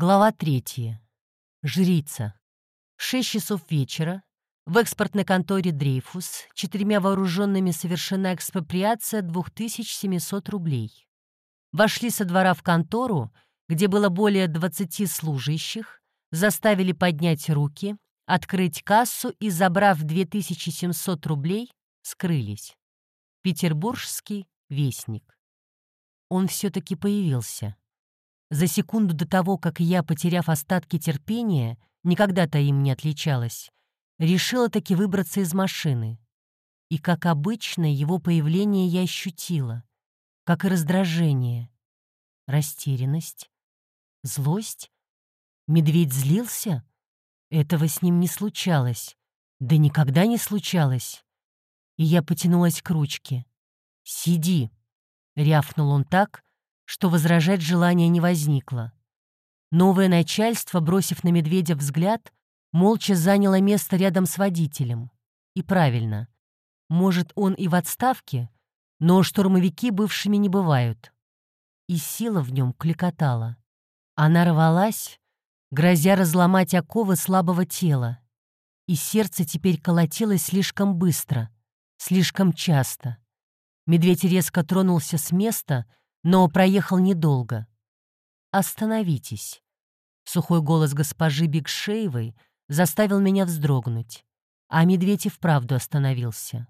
Глава третья. Жрица. Шесть часов вечера. В экспортной конторе «Дрейфус» четырьмя вооруженными совершена экспроприация 2700 рублей. Вошли со двора в контору, где было более 20 служащих, заставили поднять руки, открыть кассу и, забрав 2700 рублей, скрылись. Петербургский вестник. Он все-таки появился. За секунду до того, как я, потеряв остатки терпения, никогда-то им не отличалась, решила таки выбраться из машины. И, как обычно, его появление я ощутила, как и раздражение, растерянность, злость. Медведь злился? Этого с ним не случалось. Да никогда не случалось. И я потянулась к ручке. «Сиди!» — рявкнул он так, что возражать желания не возникло. Новое начальство, бросив на медведя взгляд, молча заняло место рядом с водителем. И правильно. Может, он и в отставке, но штурмовики бывшими не бывают. И сила в нем кликотала. Она рвалась, грозя разломать оковы слабого тела. И сердце теперь колотилось слишком быстро, слишком часто. Медведь резко тронулся с места — но проехал недолго. «Остановитесь». Сухой голос госпожи Бигшеевой заставил меня вздрогнуть, а медведь и вправду остановился.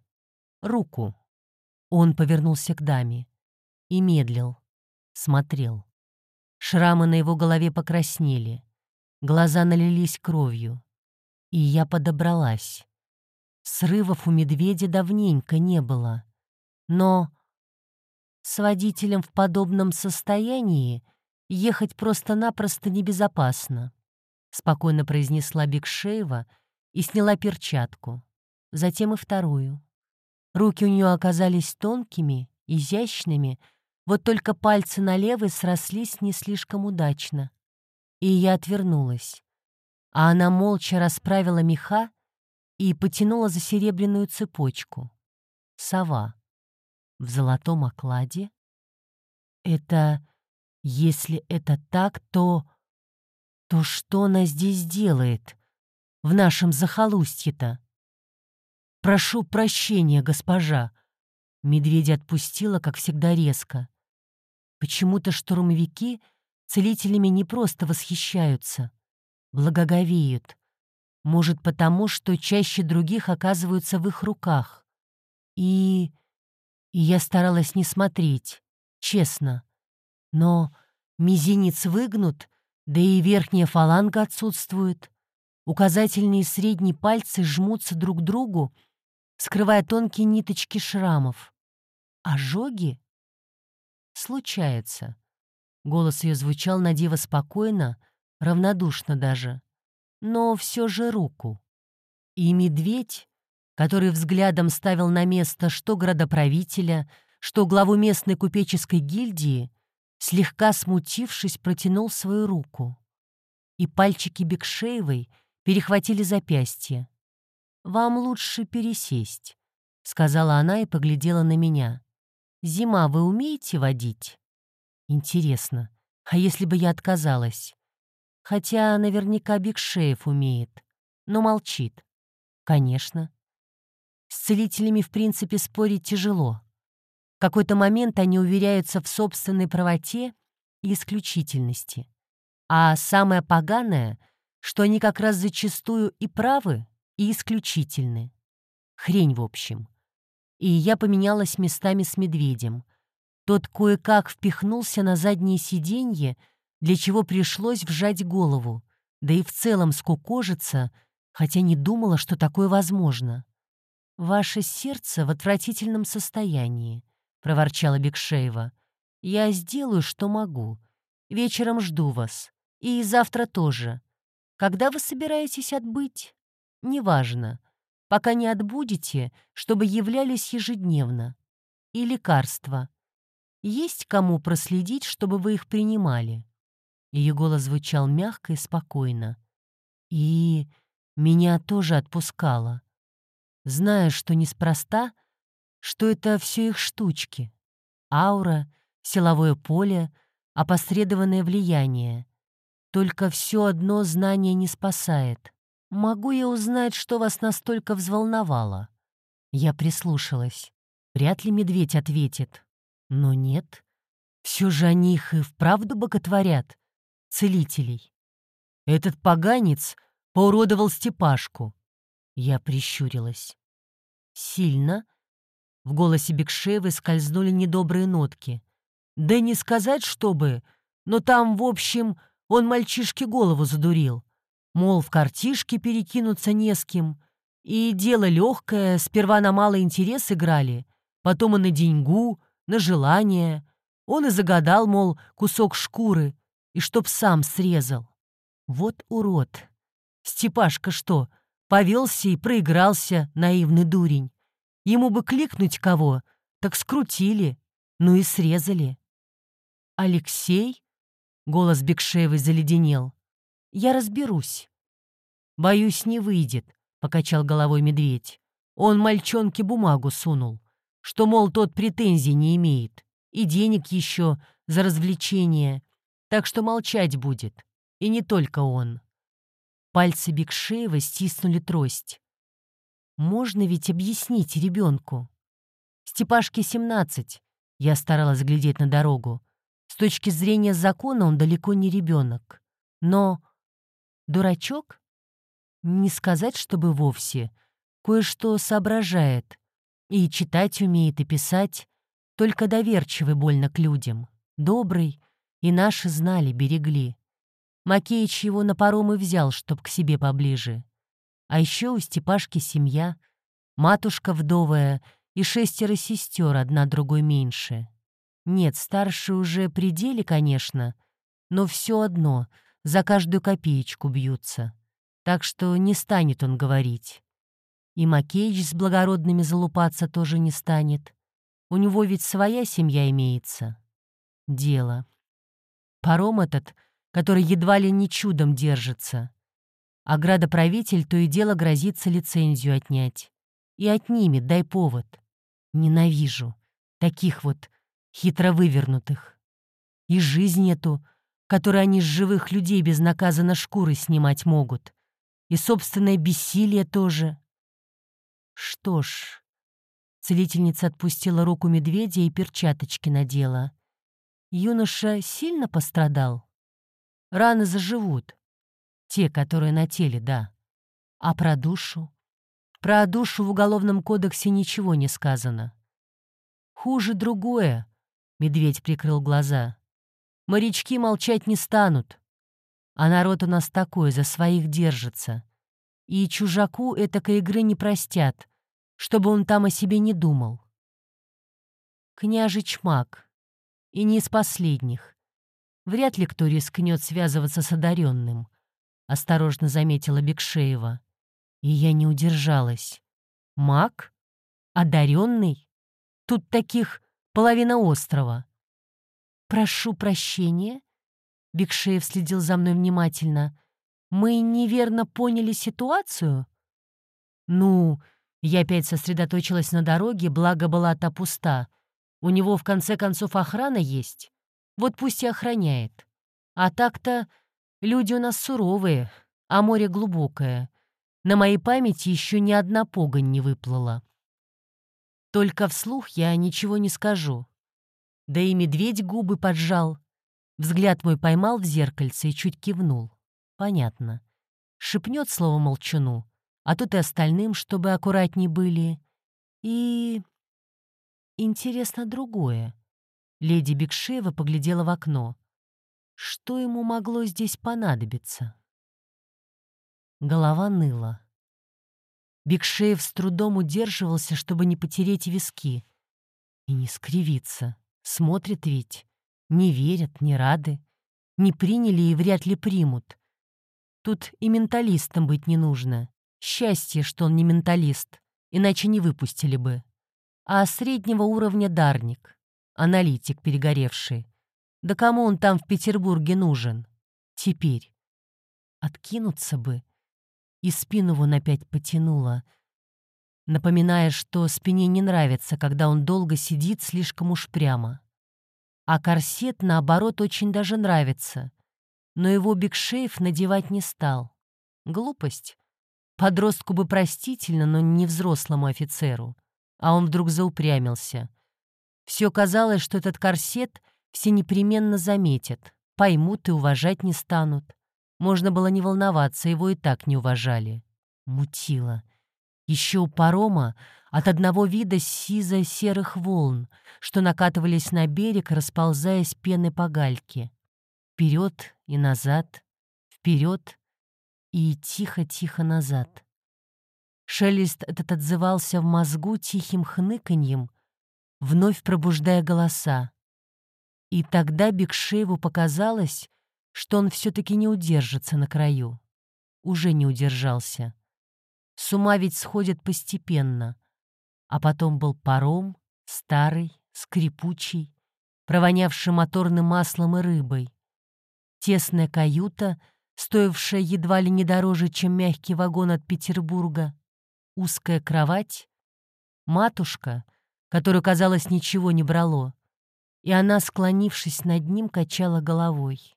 «Руку». Он повернулся к даме и медлил, смотрел. Шрамы на его голове покраснели, глаза налились кровью. И я подобралась. Срывов у медведя давненько не было. Но с водителем в подобном состоянии ехать просто-напросто небезопасно, спокойно произнесла Бекшеева и сняла перчатку, затем и вторую. Руки у нее оказались тонкими, изящными, вот только пальцы на левой срослись не слишком удачно. И я отвернулась. А она молча расправила меха и потянула за серебряную цепочку. Сова в золотом окладе? Это... Если это так, то... То что она здесь делает? В нашем захолустье-то? Прошу прощения, госпожа. Медведя отпустила, как всегда, резко. Почему-то штурмовики целителями не просто восхищаются, благоговеют. Может, потому, что чаще других оказываются в их руках. И и я старалась не смотреть, честно. Но мизинец выгнут, да и верхняя фаланга отсутствует. Указательные и средние пальцы жмутся друг к другу, скрывая тонкие ниточки шрамов. Ожоги? Случается. Голос ее звучал на диво спокойно, равнодушно даже. Но все же руку. И медведь, который взглядом ставил на место что градоправителя, что главу местной купеческой гильдии, слегка смутившись, протянул свою руку. И пальчики Бекшеевой перехватили запястье. «Вам лучше пересесть», — сказала она и поглядела на меня. «Зима, вы умеете водить?» «Интересно, а если бы я отказалась?» Хотя наверняка Бекшеев умеет, но молчит. «Конечно. С целителями, в принципе, спорить тяжело. В какой-то момент они уверяются в собственной правоте и исключительности. А самое поганое, что они как раз зачастую и правы, и исключительны. Хрень, в общем. И я поменялась местами с медведем. Тот кое-как впихнулся на заднее сиденье, для чего пришлось вжать голову, да и в целом скукожиться, хотя не думала, что такое возможно. «Ваше сердце в отвратительном состоянии», — проворчала Бекшеева. «Я сделаю, что могу. Вечером жду вас. И завтра тоже. Когда вы собираетесь отбыть? Неважно. Пока не отбудете, чтобы являлись ежедневно. И лекарства. Есть кому проследить, чтобы вы их принимали?» Ее голос звучал мягко и спокойно. «И меня тоже отпускало» зная, что неспроста, что это все их штучки. Аура, силовое поле, опосредованное влияние. Только все одно знание не спасает. Могу я узнать, что вас настолько взволновало?» Я прислушалась. Вряд ли медведь ответит. Но нет. Все же они их и вправду боготворят. Целителей. Этот поганец поуродовал Степашку. Я прищурилась. Сильно. В голосе Бекшевы скользнули недобрые нотки. Да не сказать, чтобы, но там, в общем, он мальчишке голову задурил. Мол, в картишке перекинуться не с кем. И дело легкое, сперва на малый интерес играли, потом и на деньгу, на желание. Он и загадал, мол, кусок шкуры, и чтоб сам срезал. Вот урод. Степашка что, повелся и проигрался, наивный дурень. Ему бы кликнуть кого, так скрутили, ну и срезали. «Алексей?» — голос Бекшеевой заледенел. «Я разберусь». «Боюсь, не выйдет», — покачал головой медведь. Он мальчонке бумагу сунул, что, мол, тот претензий не имеет, и денег еще за развлечение, так что молчать будет, и не только он. Пальцы Бекшеева стиснули трость. Можно ведь объяснить ребенку. Степашке 17. Я старалась глядеть на дорогу. С точки зрения закона он далеко не ребенок. Но дурачок? Не сказать, чтобы вовсе. Кое-что соображает. И читать умеет, и писать. Только доверчивый больно к людям. Добрый. И наши знали, берегли. Макеич его на паром и взял, чтоб к себе поближе. А еще у Степашки семья, матушка вдовая и шестеро сестер, одна другой меньше. Нет, старшие уже пределе, конечно, но все одно, за каждую копеечку бьются. Так что не станет он говорить. И Макеич с благородными залупаться тоже не станет. У него ведь своя семья имеется. Дело. Паром этот, который едва ли не чудом держится. А градоправитель то и дело грозится лицензию отнять. И отнимет, дай повод. Ненавижу. Таких вот хитро вывернутых. И жизнь эту, которую они с живых людей безнаказанно шкуры снимать могут. И собственное бессилие тоже. Что ж... Целительница отпустила руку медведя и перчаточки надела. Юноша сильно пострадал? Раны заживут. Те, которые на теле, да. А про душу? Про душу в Уголовном кодексе ничего не сказано. Хуже другое. Медведь прикрыл глаза. Морячки молчать не станут. А народ у нас такой, за своих держится. И чужаку этакой игры не простят, чтобы он там о себе не думал. Княжич маг. И не из последних. Вряд ли кто рискнет связываться с одаренным, осторожно заметила Бекшеева. И я не удержалась. Маг? Одаренный? Тут таких половина острова. Прошу прощения. Бекшеев следил за мной внимательно. Мы неверно поняли ситуацию? Ну, я опять сосредоточилась на дороге, благо была та пуста. У него, в конце концов, охрана есть. Вот пусть и охраняет. А так-то люди у нас суровые, а море глубокое. На моей памяти еще ни одна погонь не выплыла. Только вслух я ничего не скажу. Да и медведь губы поджал. Взгляд мой поймал в зеркальце и чуть кивнул. Понятно. Шепнет слово молчану, а тут и остальным, чтобы аккуратней были. И Интересно другое. Леди Бекшеева поглядела в окно. Что ему могло здесь понадобиться? Голова ныла. Бекшеев с трудом удерживался, чтобы не потереть виски. И не скривиться. Смотрят ведь. Не верят, не рады. Не приняли и вряд ли примут. Тут и менталистом быть не нужно. Счастье, что он не менталист, иначе не выпустили бы а среднего уровня дарник, аналитик перегоревший. Да кому он там в Петербурге нужен? Теперь. Откинуться бы. И спину вон опять потянула, напоминая, что спине не нравится, когда он долго сидит слишком уж прямо. А корсет, наоборот, очень даже нравится. но его Бигшеев надевать не стал. Глупость. Подростку бы простительно, но не взрослому офицеру. А он вдруг заупрямился. Все казалось, что этот корсет все непременно заметят, поймут и уважать не станут. Можно было не волноваться, его и так не уважали. Мутило. Еще у парома от одного вида сизо-серых волн, что накатывались на берег, расползаясь пены по гальке. Вперед и назад, вперед и тихо-тихо назад. Шелест этот отзывался в мозгу тихим хныканьем, вновь пробуждая голоса. И тогда Бекшееву показалось, что он все-таки не удержится на краю. Уже не удержался. С ума ведь сходят постепенно. А потом был паром, старый, скрипучий, провонявший моторным маслом и рыбой. Тесная каюта, стоившая едва ли не дороже, чем мягкий вагон от Петербурга, узкая кровать, матушка, которую, казалось, ничего не брало, и она, склонившись над ним, качала головой.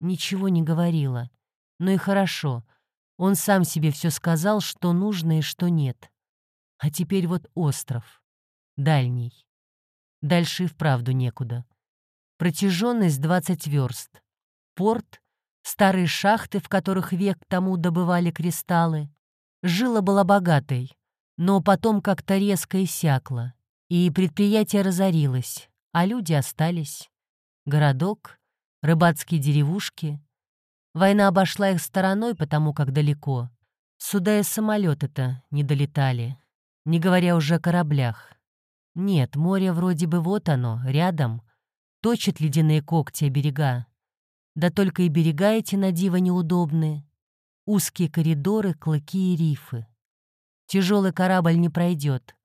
Ничего не говорила. Ну и хорошо. Он сам себе все сказал, что нужно и что нет. А теперь вот остров. Дальний. Дальше и вправду некуда. Протяженность 20 верст. Порт, старые шахты, в которых век тому добывали кристаллы. Жила была богатой, но потом как-то резко иссякла, и предприятие разорилось, а люди остались. Городок, рыбацкие деревушки. Война обошла их стороной, потому как далеко. Сюда и самолеты-то не долетали, не говоря уже о кораблях. Нет, море вроде бы вот оно, рядом. Точит ледяные когти берега. Да только и берега эти на диво неудобные. Узкие коридоры, клыки и рифы. Тяжелый корабль не пройдет.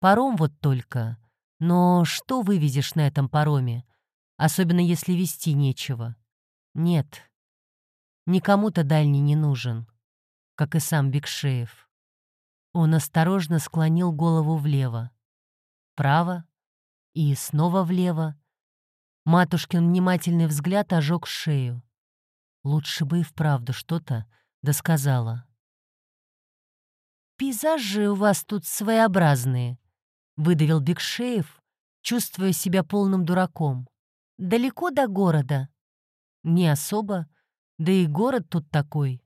Паром вот только. Но что вывезешь на этом пароме? особенно если вести нечего. Нет, никому-то дальний не нужен, как и сам Бекшеев. Он осторожно склонил голову влево, вправо и снова влево. Матушкин внимательный взгляд ожег шею. Лучше бы и вправду что-то досказала. «Пейзажи у вас тут своеобразные», — выдавил Бекшеев, чувствуя себя полным дураком. Далеко до города? Не особо. Да и город тут такой.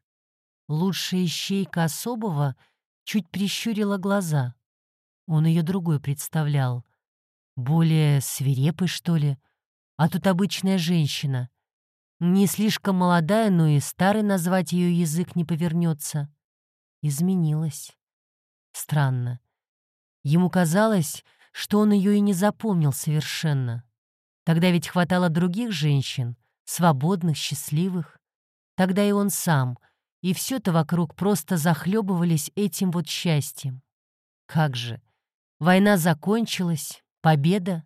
Лучшая ищейка особого чуть прищурила глаза. Он ее другой представлял. Более свирепый, что ли. А тут обычная женщина. Не слишком молодая, но и старый назвать ее язык не повернется. Изменилась. Странно. Ему казалось, что он ее и не запомнил совершенно. Тогда ведь хватало других женщин, свободных, счастливых. Тогда и он сам, и все-то вокруг просто захлебывались этим вот счастьем. Как же! Война закончилась, победа,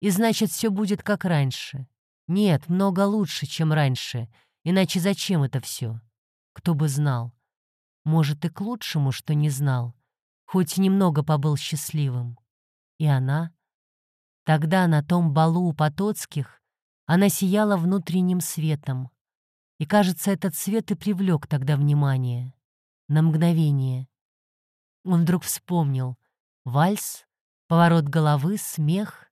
и значит, все будет как раньше. Нет, много лучше, чем раньше, иначе зачем это все? Кто бы знал. Может, и к лучшему, что не знал, хоть немного побыл счастливым. И она — Тогда на том балу у Потоцких она сияла внутренним светом. И, кажется, этот свет и привлек тогда внимание. На мгновение. Он вдруг вспомнил. Вальс, поворот головы, смех,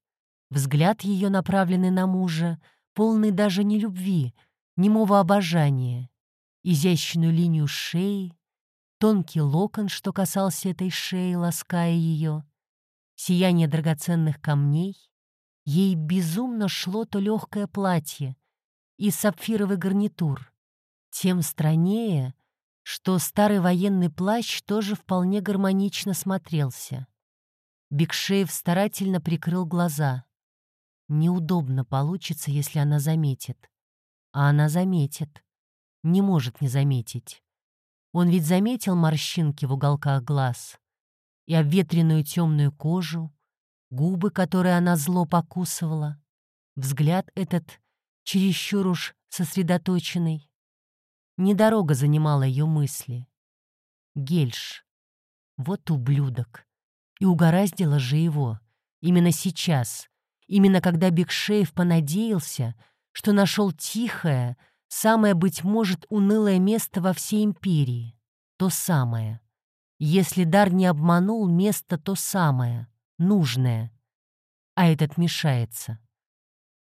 взгляд ее, направленный на мужа, полный даже не любви, немого обожания, изящную линию шеи, тонкий локон, что касался этой шеи, лаская ее, сияние драгоценных камней. Ей безумно шло то легкое платье и сапфировый гарнитур. Тем страннее, что старый военный плащ тоже вполне гармонично смотрелся. Бекшеев старательно прикрыл глаза. Неудобно получится, если она заметит. А она заметит. Не может не заметить. Он ведь заметил морщинки в уголках глаз и обветренную темную кожу, губы, которые она зло покусывала, взгляд этот чересчур уж сосредоточенный. Недорога занимала ее мысли. Гельш. Вот ублюдок. И угораздило же его. Именно сейчас. Именно когда Бекшеев понадеялся, что нашел тихое, Самое, быть может, унылое место во всей империи. То самое. Если дар не обманул, место то самое, нужное. А этот мешается.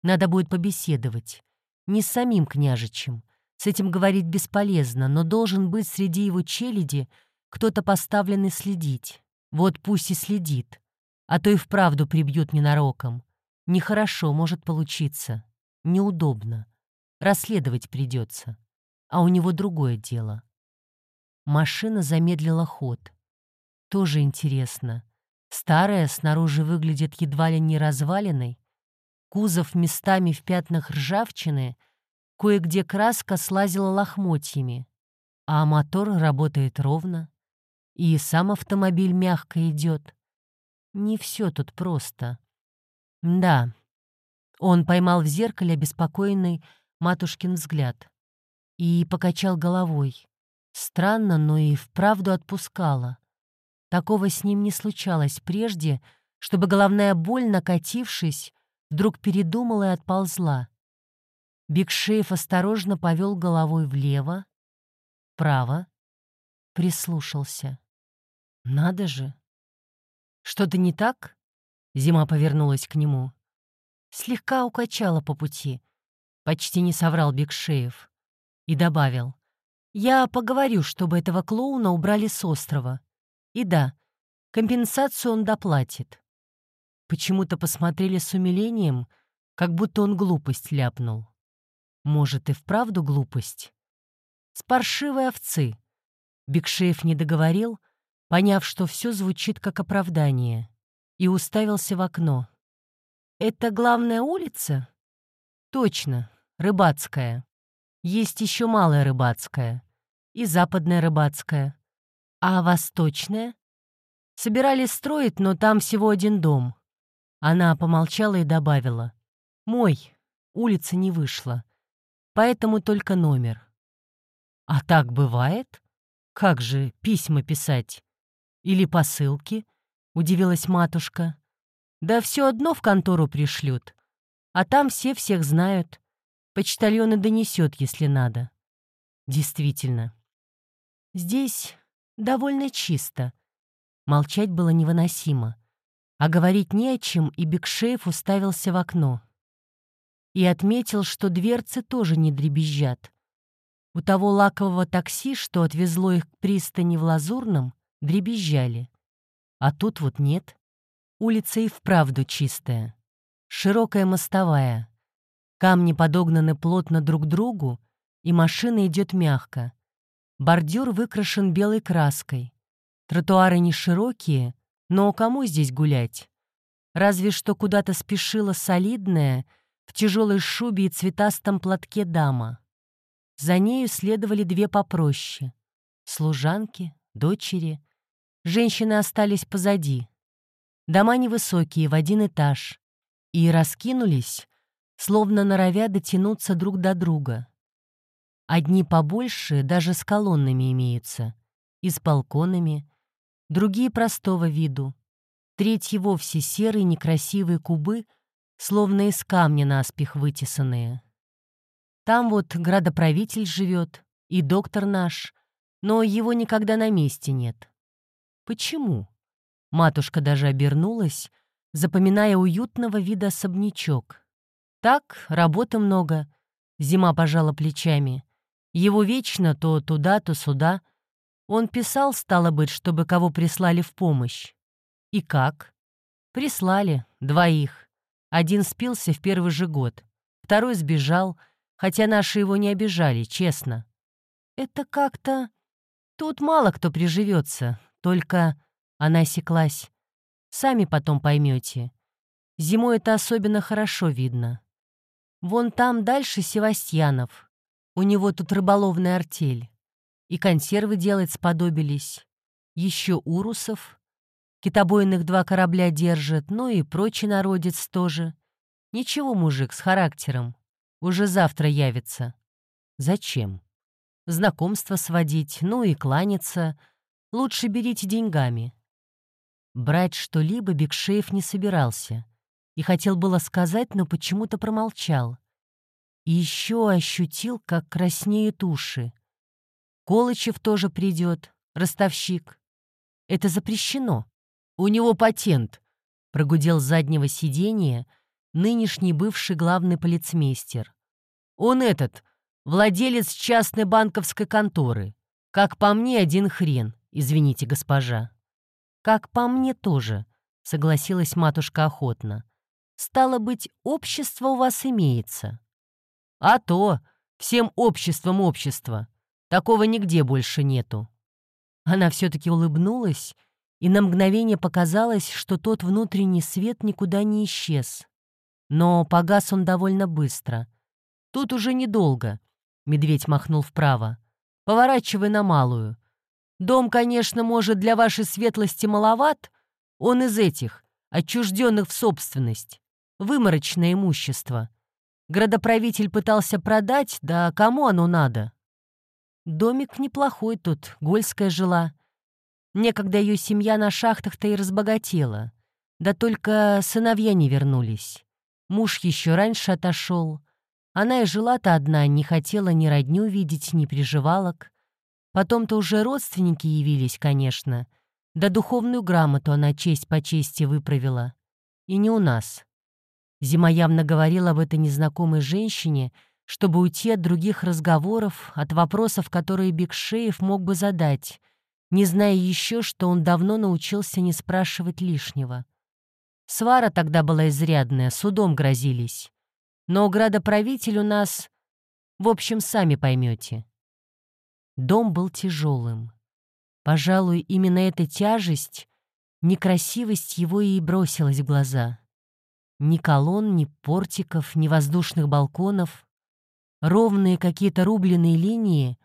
Надо будет побеседовать. Не с самим княжичем. С этим говорить бесполезно, но должен быть среди его челяди кто-то поставленный следить. Вот пусть и следит. А то и вправду прибьют ненароком. Нехорошо может получиться. Неудобно. Расследовать придется. А у него другое дело. Машина замедлила ход. Тоже интересно. Старая снаружи выглядит едва ли не разваленной. Кузов местами в пятнах ржавчины, кое-где краска слазила лохмотьями. А мотор работает ровно. И сам автомобиль мягко идет. Не все тут просто. Да. Он поймал в зеркале обеспокоенный матушкин взгляд и покачал головой. Странно, но и вправду отпускала. Такого с ним не случалось прежде, чтобы головная боль, накатившись, вдруг передумала и отползла. Бигшеев осторожно повел головой влево, вправо, прислушался. Надо же! Что-то не так? Зима повернулась к нему. Слегка укачала по пути. Почти не соврал Бекшеев. И добавил. Я поговорю, чтобы этого клоуна убрали с острова. И да, компенсацию он доплатит. Почему-то посмотрели с умилением, как будто он глупость ляпнул. Может, и вправду глупость? С овцы. Бекшеев не договорил, поняв, что все звучит как оправдание, и уставился в окно. «Это главная улица?» «Точно, Рыбацкая. Есть еще Малая Рыбацкая и Западная Рыбацкая. А Восточная?» «Собирались строить, но там всего один дом». Она помолчала и добавила. «Мой, улица не вышла, поэтому только номер». «А так бывает? Как же письма писать?» Или посылки?» — удивилась матушка. «Да все одно в контору пришлют. А там все всех знают. Почтальон и донесет, если надо». Действительно. Здесь довольно чисто. Молчать было невыносимо. А говорить не о чем, и Бекшеев уставился в окно. И отметил, что дверцы тоже не дребезжат. У того лакового такси, что отвезло их к пристани в Лазурном, дребезжали. А тут вот нет. Улица и вправду чистая. Широкая мостовая. Камни подогнаны плотно друг к другу, и машина идет мягко. Бордюр выкрашен белой краской. Тротуары не широкие, но кому здесь гулять? Разве что куда-то спешила солидная, в тяжелой шубе и цветастом платке дама. За нею следовали две попроще. Служанки, дочери, Женщины остались позади. Дома невысокие, в один этаж. И раскинулись, словно норовя дотянуться друг до друга. Одни побольше, даже с колоннами имеются, и с балконами, другие простого виду, третьи вовсе серые некрасивые кубы, словно из камня наспех вытесанные. Там вот градоправитель живет, и доктор наш, но его никогда на месте нет. Почему? Матушка даже обернулась, запоминая уютного вида особнячок. Так, работы много. Зима пожала плечами. Его вечно то туда, то сюда. Он писал, стало быть, чтобы кого прислали в помощь. И как? Прислали. Двоих. Один спился в первый же год. Второй сбежал, хотя наши его не обижали, честно. Это как-то... Тут мало кто приживется, только она осеклась. Сами потом поймете. Зимой это особенно хорошо видно. Вон там дальше Севастьянов. У него тут рыболовная артель. И консервы делать сподобились. Еще Урусов. Китобойных два корабля держит, ну и прочий народец тоже. Ничего, мужик, с характером. Уже завтра явится. Зачем? Знакомство сводить, ну и кланяться — Лучше берите деньгами». Брать что-либо Бекшеев не собирался и хотел было сказать, но почему-то промолчал. И еще ощутил, как краснеют уши. Колычев тоже придет, ростовщик. Это запрещено. У него патент, прогудел с заднего сиденья нынешний бывший главный полицмейстер. Он этот, владелец частной банковской конторы. Как по мне, один хрен, извините, госпожа. Как по мне тоже, согласилась матушка охотно. Стало быть, общество у вас имеется. А то, всем обществом общество. Такого нигде больше нету. Она все-таки улыбнулась, и на мгновение показалось, что тот внутренний свет никуда не исчез. Но погас он довольно быстро. Тут уже недолго. Медведь махнул вправо. Поворачивай на малую. Дом, конечно, может для вашей светлости маловат. Он из этих, отчужденных в собственность. Выморочное имущество. Градоправитель пытался продать, да кому оно надо? Домик неплохой тут, Гольская жила. Некогда ее семья на шахтах-то и разбогатела. Да только сыновья не вернулись. Муж еще раньше отошел. Она и жила-то одна, не хотела ни родню видеть, ни приживалок. Потом-то уже родственники явились, конечно. Да духовную грамоту она честь по чести выправила. И не у нас. Зима явно говорила об этой незнакомой женщине, чтобы уйти от других разговоров, от вопросов, которые Бекшеев мог бы задать, не зная еще, что он давно научился не спрашивать лишнего. Свара тогда была изрядная, судом грозились. Но градоправитель у нас... В общем, сами поймете. Дом был тяжелым. Пожалуй, именно эта тяжесть, некрасивость его и бросилась в глаза. Ни колонн, ни портиков, ни воздушных балконов. Ровные какие-то рубленые линии,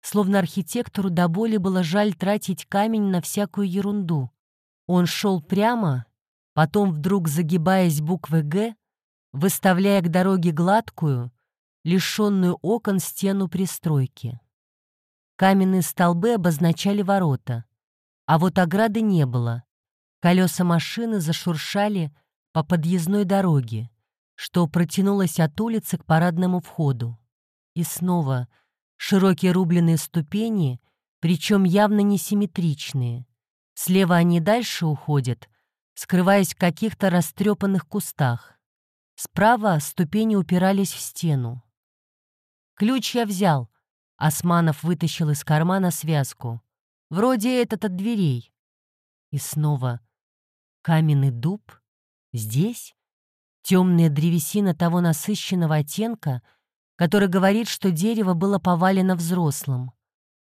словно архитектору до боли было жаль тратить камень на всякую ерунду. Он шел прямо, потом вдруг загибаясь буквы «Г», выставляя к дороге гладкую, лишенную окон стену пристройки. Каменные столбы обозначали ворота, а вот ограды не было. Колеса машины зашуршали по подъездной дороге, что протянулось от улицы к парадному входу. И снова широкие рубленые ступени, причем явно несимметричные. Слева они дальше уходят, скрываясь в каких-то растрепанных кустах. Справа ступени упирались в стену. «Ключ я взял», — Османов вытащил из кармана связку. «Вроде этот от дверей». И снова каменный дуб. Здесь темная древесина того насыщенного оттенка, который говорит, что дерево было повалено взрослым,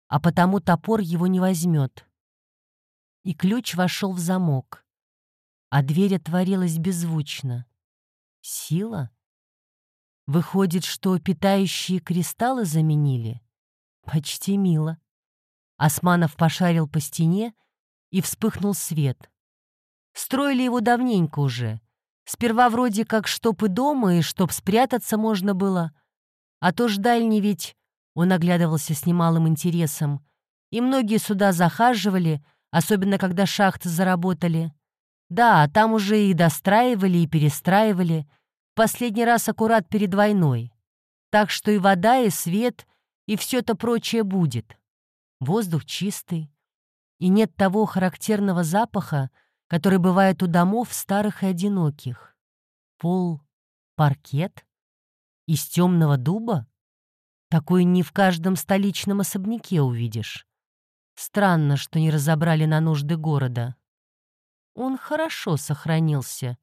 а потому топор его не возьмет. И ключ вошел в замок а дверь отворилась беззвучно. Сила? Выходит, что питающие кристаллы заменили? Почти мило. Османов пошарил по стене, и вспыхнул свет. Строили его давненько уже. Сперва вроде как чтоб и дома, и чтоб спрятаться можно было. А то ж дальний ведь... Он оглядывался с немалым интересом. И многие сюда захаживали, особенно когда шахты заработали. Да, там уже и достраивали, и перестраивали. Последний раз аккурат перед войной. Так что и вода, и свет, и все то прочее будет. Воздух чистый. И нет того характерного запаха, который бывает у домов старых и одиноких. Пол — паркет? Из темного дуба? Такой не в каждом столичном особняке увидишь. Странно, что не разобрали на нужды города. Он хорошо сохранился.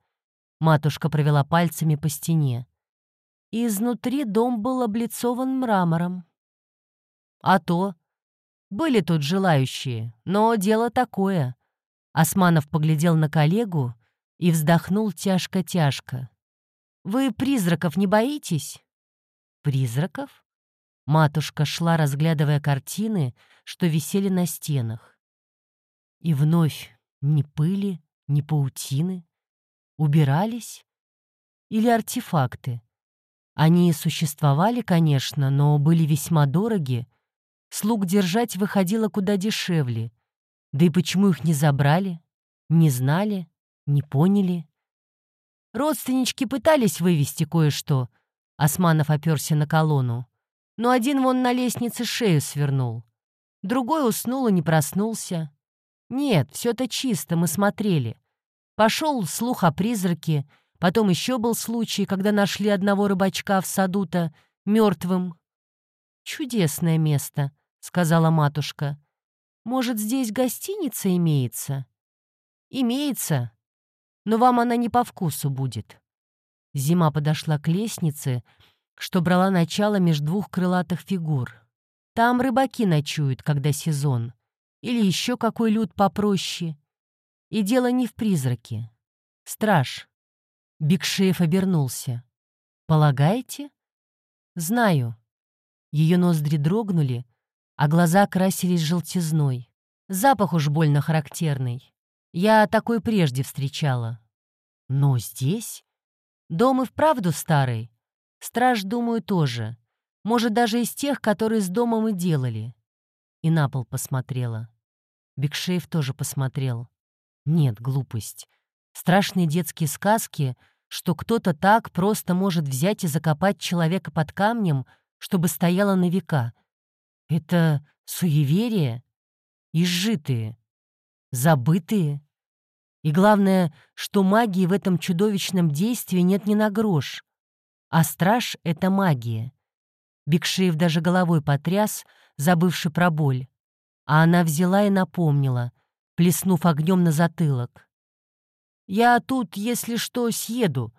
Матушка провела пальцами по стене. Изнутри дом был облицован мрамором. А то. Были тут желающие, но дело такое. Османов поглядел на коллегу и вздохнул тяжко-тяжко. «Вы призраков не боитесь?» «Призраков?» Матушка шла, разглядывая картины, что висели на стенах. И вновь ни пыли, ни паутины? Убирались? Или артефакты? Они существовали, конечно, но были весьма дороги. Слуг держать выходило куда дешевле. Да и почему их не забрали? Не знали? Не поняли? Родственнички пытались вывести кое-что, Османов оперся на колонну. Но один вон на лестнице шею свернул. Другой уснул и не проснулся. Нет, все это чисто, мы смотрели. Пошел слух о призраке, потом еще был случай, когда нашли одного рыбачка в саду-то мертвым. «Чудесное место», — сказала матушка. «Может, здесь гостиница имеется?» «Имеется, но вам она не по вкусу будет». Зима подошла к лестнице, что брала начало между двух крылатых фигур. Там рыбаки ночуют, когда сезон. Или еще какой люд попроще. И дело не в призраке. Страж. Бигшеев обернулся. «Полагаете?» «Знаю». Ее ноздри дрогнули, а глаза красились желтизной. Запах уж больно характерный. Я такой прежде встречала. Но здесь? Дом и вправду старый. Страж, думаю, тоже. Может, даже из тех, которые с домом и делали. И на пол посмотрела. Бекшеев тоже посмотрел. Нет, глупость. Страшные детские сказки, что кто-то так просто может взять и закопать человека под камнем, чтобы стояло на века. Это суеверие? Изжитые? Забытые? И главное, что магии в этом чудовищном действии нет ни на грош. А страж — это магия. Бекшеев даже головой потряс, забывший про боль. А она взяла и напомнила, плеснув огнем на затылок. «Я тут, если что, съеду».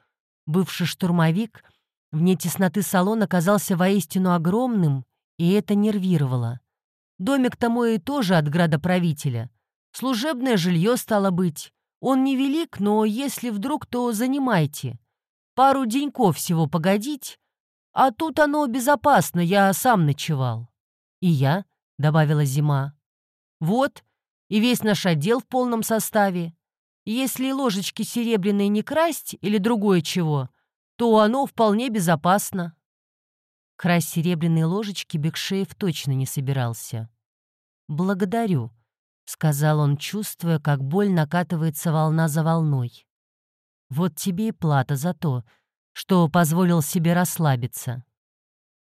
Бывший штурмовик вне тесноты салона оказался воистину огромным, и это нервировало. Домик-то мой тоже от градоправителя. Служебное жилье стало быть. Он невелик, но если вдруг, то занимайте. Пару деньков всего погодить, а тут оно безопасно, я сам ночевал. И я, — добавила Зима. Вот, и весь наш отдел в полном составе. Если ложечки серебряные не красть или другое чего, то оно вполне безопасно. Красть серебряные ложечки Бекшеев точно не собирался. «Благодарю», — сказал он, чувствуя, как боль накатывается волна за волной. «Вот тебе и плата за то, что позволил себе расслабиться.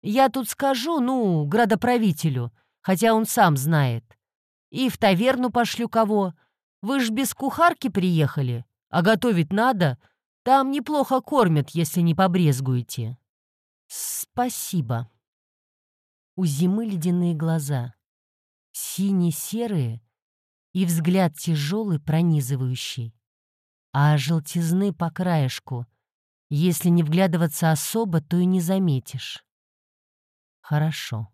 Я тут скажу, ну, градоправителю, хотя он сам знает. И в таверну пошлю кого. Вы ж без кухарки приехали, а готовить надо. Там неплохо кормят, если не побрезгуете». «Спасибо». У зимы ледяные глаза, сине-серые и взгляд тяжелый, пронизывающий, а желтизны по краешку. Если не вглядываться особо, то и не заметишь. Хорошо.